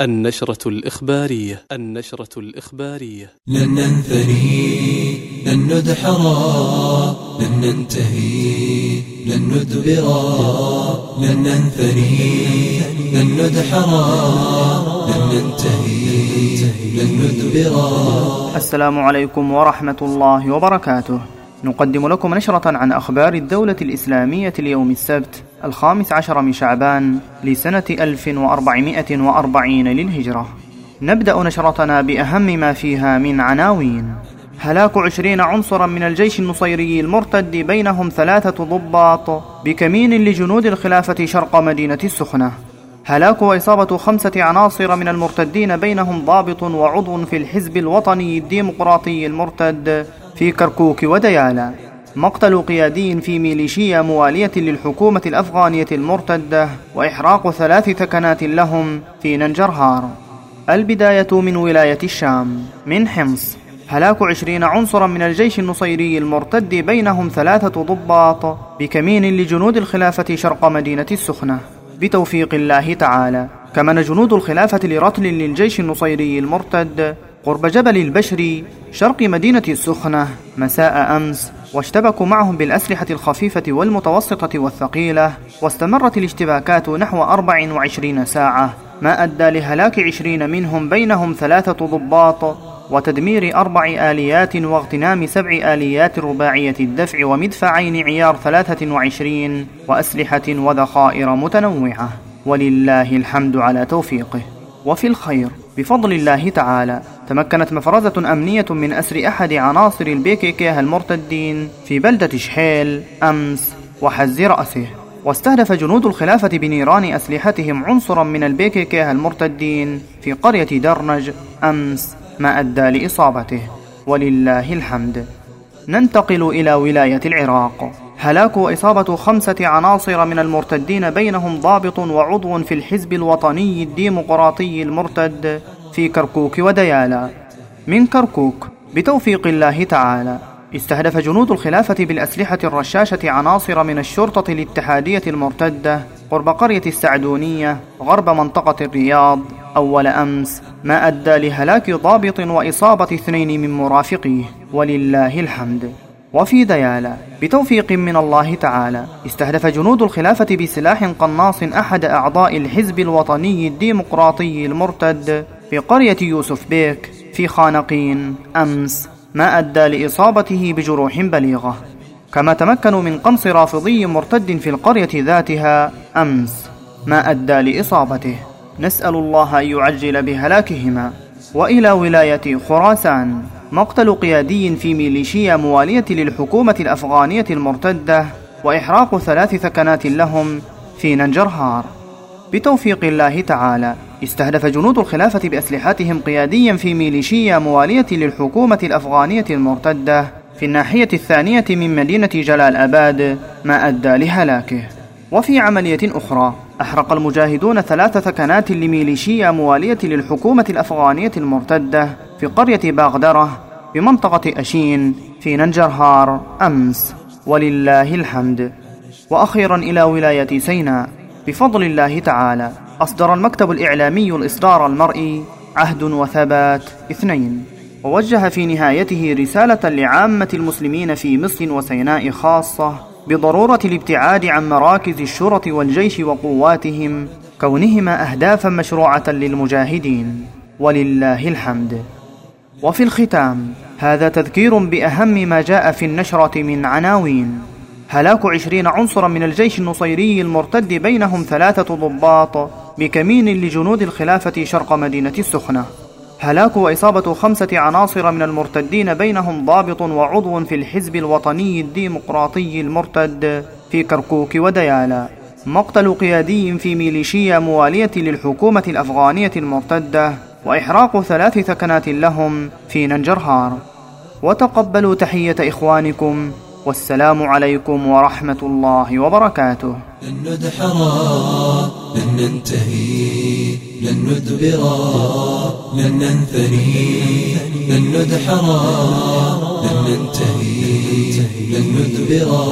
النشرة الإخبارية النشرة الإخبارية. لن ننثني لن ندحرا لن ننتهي لن ندبرا لن ننثني لن ندحرا لن ننتهي لن ندبرا السلام عليكم ورحمة الله وبركاته. نقدم لكم نشرة عن أخبار الدولة الإسلامية اليوم السبت الخامس عشر من شعبان لسنة 1440 للهجرة. نبدأ نشرتنا بأهم ما فيها من عناوين. هلاك عشرين عنصرا من الجيش النصيري المرتد بينهم ثلاثة ضباط بكمين لجنود الخلافة شرق مدينة السخنة. هلاك وإصابة خمسة عناصر من المرتدين بينهم ضابط وعضو في الحزب الوطني الديمقراطي المرتد في كركوك وديالا مقتل قيادي في ميليشيا موالية للحكومة الأفغانية المرتدة وإحراق ثلاث ثكنات لهم في ننجرهار. البداية من ولاية الشام من حمص. هلاك عشرين عنصرا من الجيش النصيري المرتد بينهم ثلاثة ضباط بكمين لجنود الخلافة شرق مدينة السخنة. بتوفيق الله تعالى كمن جنود الخلافة لرتل للجيش النصيري المرتد قرب جبل البشري شرق مدينة السخنة. مساء أمس واشتبكوا معهم بالأسلحة الخفيفة والمتوسطة والثقيلة واستمرت الاشتباكات نحو 24 ساعة ما أدى لهلاك عشرين منهم بينهم ثلاثة ضباط وتدمير أربع آليات واغتنام سبع آليات رباعية الدفع ومدفعين عيار ثلاثة وعشرين وأسلحة وذخائر متنوعة. ولله الحمد على توفيقه. وفي الخير بفضل الله تعالى. تمكنت مفرزة أمنية من أسر أحد عناصر البيكيكيه المرتدين في بلدة شحيل أمس وحز رأسه. واستهدف جنود الخلافة بنيران أسلحتهم عنصرا من البيكيكيه المرتدين في قرية درنج أمس ما أدى لإصابته. ولله الحمد. ننتقل إلى ولاية العراق. هلاك وإصابة خمسة عناصر من المرتدين بينهم ضابط وعضو في الحزب الوطني الديمقراطي المرتد في كركوك وديالا من كركوك بتوفيق الله تعالى استهدف جنود الخلافة بالأسلحة الرشاشة عناصر من الشرطة الاتحادية المرتدة قرب قرية السعدونية غرب منطقة الرياض أول أمس ما أدى لهلاك ضابط وإصابة اثنين من مرافقيه ولله الحمد. وفي ديالا بتوفيق من الله تعالى استهدف جنود الخلافة بسلاح قناص أحد أعضاء الحزب الوطني الديمقراطي المرتد في قرية يوسف بيك في خانقين أمس ما أدى لإصابته بجروح بليغة. كما تمكنوا من قنص رافضي مرتد في القرية ذاتها أمس ما أدى لإصابته. نسأل الله أن يعجل بهلاكهما. وإلى ولاية خراسان مقتل قيادي في ميليشيا موالية للحكومة الأفغانية المرتدة وإحراق ثلاث ثكنات لهم في ننجرهار. بتوفيق الله تعالى. استهدف جنود الخلافة بأسلحتهم قياديا في ميليشيا موالية للحكومة الأفغانية المرتدة في الناحية الثانية من مدينة جلال أباد ما أدى لهلاكه. وفي عملية أخرى أحرق المجاهدون ثلاث ثكنات لميليشيا موالية للحكومة الأفغانية المرتدة في قرية باغدرة بمنطقة أشين في ننجرهار أمس. ولله الحمد. وأخيرا إلى ولاية سيناء. بفضل الله تعالى أصدر المكتب الإعلامي الإصدار المرئي عهد وثبات اثنين. ووجه في نهايته رسالة لعامة المسلمين في مصر وسيناء خاصة بضرورة الابتعاد عن مراكز الشرط والجيش وقواتهم كونهما أهدافا مشروعة للمجاهدين. ولله الحمد. وفي الختام هذا تذكير بأهم ما جاء في النشرة من عناوين. هلاك عشرين عنصرا من الجيش النصيري المرتد بينهم ثلاثة ضباط بكمين لجنود الخلافة شرق مدينة السخنة. هلاك وإصابة خمسة عناصر من المرتدين بينهم ضابط وعضو في الحزب الوطني الديمقراطي المرتد في كركوك وديالا مقتل قيادي في ميليشيا موالية للحكومة الأفغانية المرتدة وإحراق ثلاث ثكنات لهم في ننجرهار. وتقبلوا تحية إخوانكم والسلام عليكم ورحمة الله وبركاته. لن ندحرا لن ننتهي لن ندبرا لن ننثني لن ندحرا لن ننتهي لن ندبرا